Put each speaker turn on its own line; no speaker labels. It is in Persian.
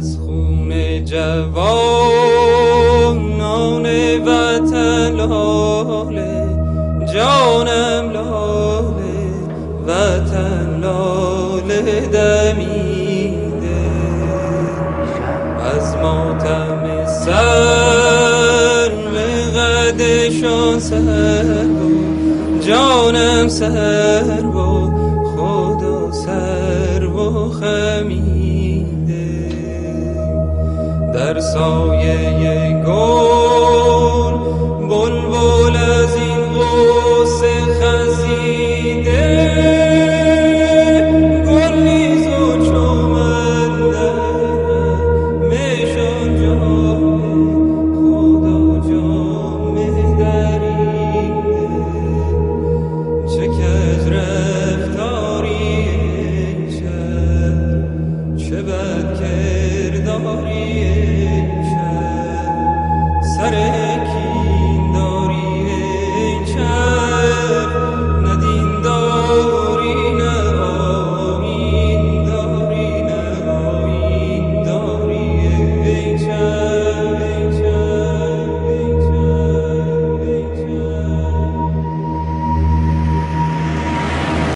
از خون جوانان وطن لاله جانم لاله وطن لاله دمیده. از ماتم سر قدشان سر جانم سر و خدا سر و خمیده. در سایه گل بلبل از این قوس خزیده. گل نیز و چومن میشان خدا جام دریده چه کج رفتاری چه بر